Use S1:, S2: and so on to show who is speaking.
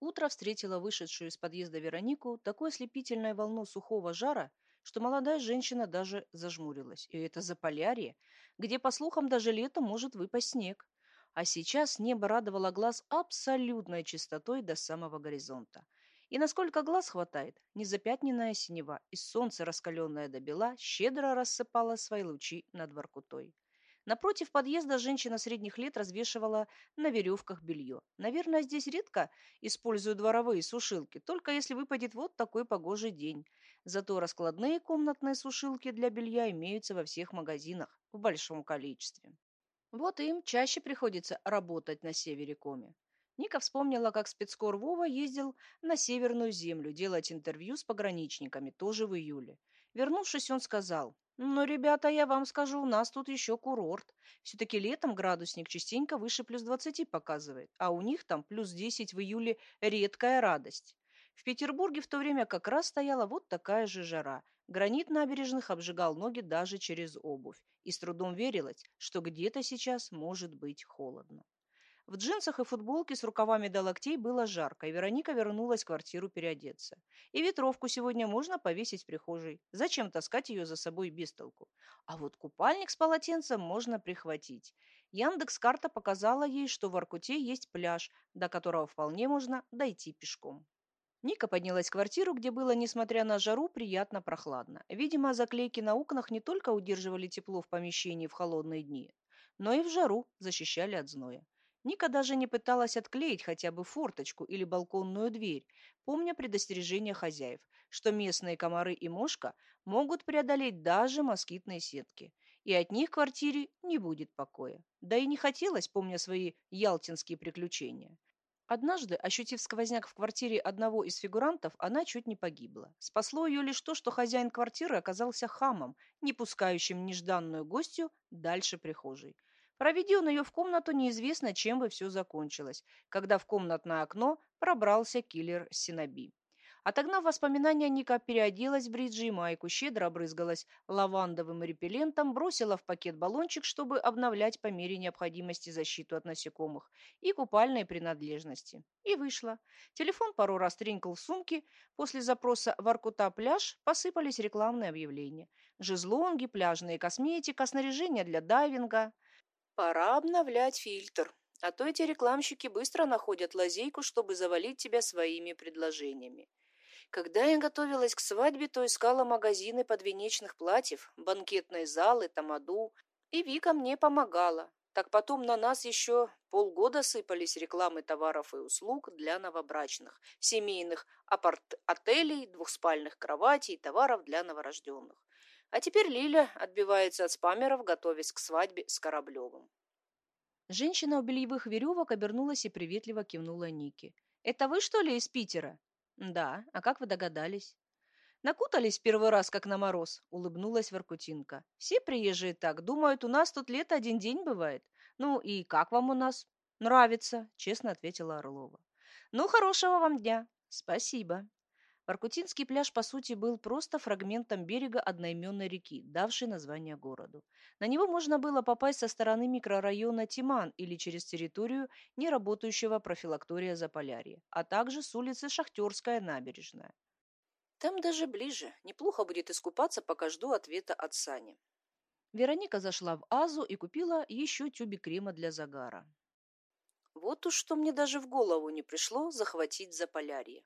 S1: Утро встретило вышедшую из подъезда Веронику такой ослепительной волну сухого жара, что молодая женщина даже зажмурилась. И это за полярье, где, по слухам, даже летом может выпасть снег. А сейчас небо радовало глаз абсолютной чистотой до самого горизонта. И насколько глаз хватает, незапятненная синева и солнце, раскаленное до бела, щедро рассыпало свои лучи над Воркутой. Напротив подъезда женщина средних лет развешивала на веревках белье. Наверное, здесь редко используют дворовые сушилки, только если выпадет вот такой погожий день. Зато раскладные комнатные сушилки для белья имеются во всех магазинах в большом количестве. Вот им чаще приходится работать на севере Коми. Ника вспомнила, как спецкор Вова ездил на Северную землю делать интервью с пограничниками, тоже в июле. Вернувшись, он сказал, «Ну, ребята, я вам скажу, у нас тут еще курорт. Все-таки летом градусник частенько выше плюс 20 показывает, а у них там плюс 10 в июле редкая радость. В Петербурге в то время как раз стояла вот такая же жара. Гранит набережных обжигал ноги даже через обувь, и с трудом верилось, что где-то сейчас может быть холодно. В джинсах и футболке с рукавами до локтей было жарко, и Вероника вернулась в квартиру переодеться. И ветровку сегодня можно повесить в прихожей. Зачем таскать ее за собой без толку? А вот купальник с полотенцем можно прихватить. Яндекс-карта показала ей, что в Аркуте есть пляж, до которого вполне можно дойти пешком. Ника поднялась в квартиру, где было, несмотря на жару, приятно прохладно. Видимо, заклейки на окнах не только удерживали тепло в помещении в холодные дни, но и в жару защищали от зноя. Ника даже не пыталась отклеить хотя бы форточку или балконную дверь, помня предостережение хозяев, что местные комары и мошка могут преодолеть даже москитные сетки, и от них в квартире не будет покоя. Да и не хотелось, помня свои ялтинские приключения. Однажды, ощутив сквозняк в квартире одного из фигурантов, она чуть не погибла. Спасло ее лишь то, что хозяин квартиры оказался хамом, не пускающим нежданную гостью дальше прихожей. Проведи он ее в комнату, неизвестно, чем бы все закончилось, когда в комнатное окно пробрался киллер Синаби. Отогнав воспоминания, Ника переоделась в бриджи и майку, щедро обрызгалась лавандовым репеллентом, бросила в пакет баллончик, чтобы обновлять по мере необходимости защиту от насекомых и купальные принадлежности. И вышла. Телефон пару раз тренькал в сумке. После запроса в Аркута пляж посыпались рекламные объявления. Жезлонги, пляжная косметика, снаряжение для дайвинга – Пора обновлять фильтр, а то эти рекламщики быстро находят лазейку, чтобы завалить тебя своими предложениями. Когда я готовилась к свадьбе, то искала магазины подвенечных платьев, банкетные залы, тамаду, и Вика мне помогала. Так потом на нас еще полгода сыпались рекламы товаров и услуг для новобрачных, семейных апарт-отелей, двухспальных кроватей, товаров для новорожденных. А теперь Лиля отбивается от спамеров, готовясь к свадьбе с Кораблевым. Женщина у бельевых веревок обернулась и приветливо кивнула Нике. «Это вы, что ли, из Питера?» «Да. А как вы догадались?» «Накутались первый раз, как на мороз», — улыбнулась Воркутинка. «Все приезжие так. Думают, у нас тут лето один день бывает. Ну и как вам у нас?» «Нравится», — честно ответила Орлова. «Ну, хорошего вам дня». «Спасибо». Воркутинский пляж, по сути, был просто фрагментом берега одноименной реки, давшей название городу. На него можно было попасть со стороны микрорайона Тиман или через территорию неработающего профилактория Заполярья, а также с улицы Шахтерская набережная. Там даже ближе. Неплохо будет искупаться, пока жду ответа от Сани. Вероника зашла в Азу и купила еще тюбик крема для загара. Вот уж что мне даже в голову не пришло захватить Заполярье.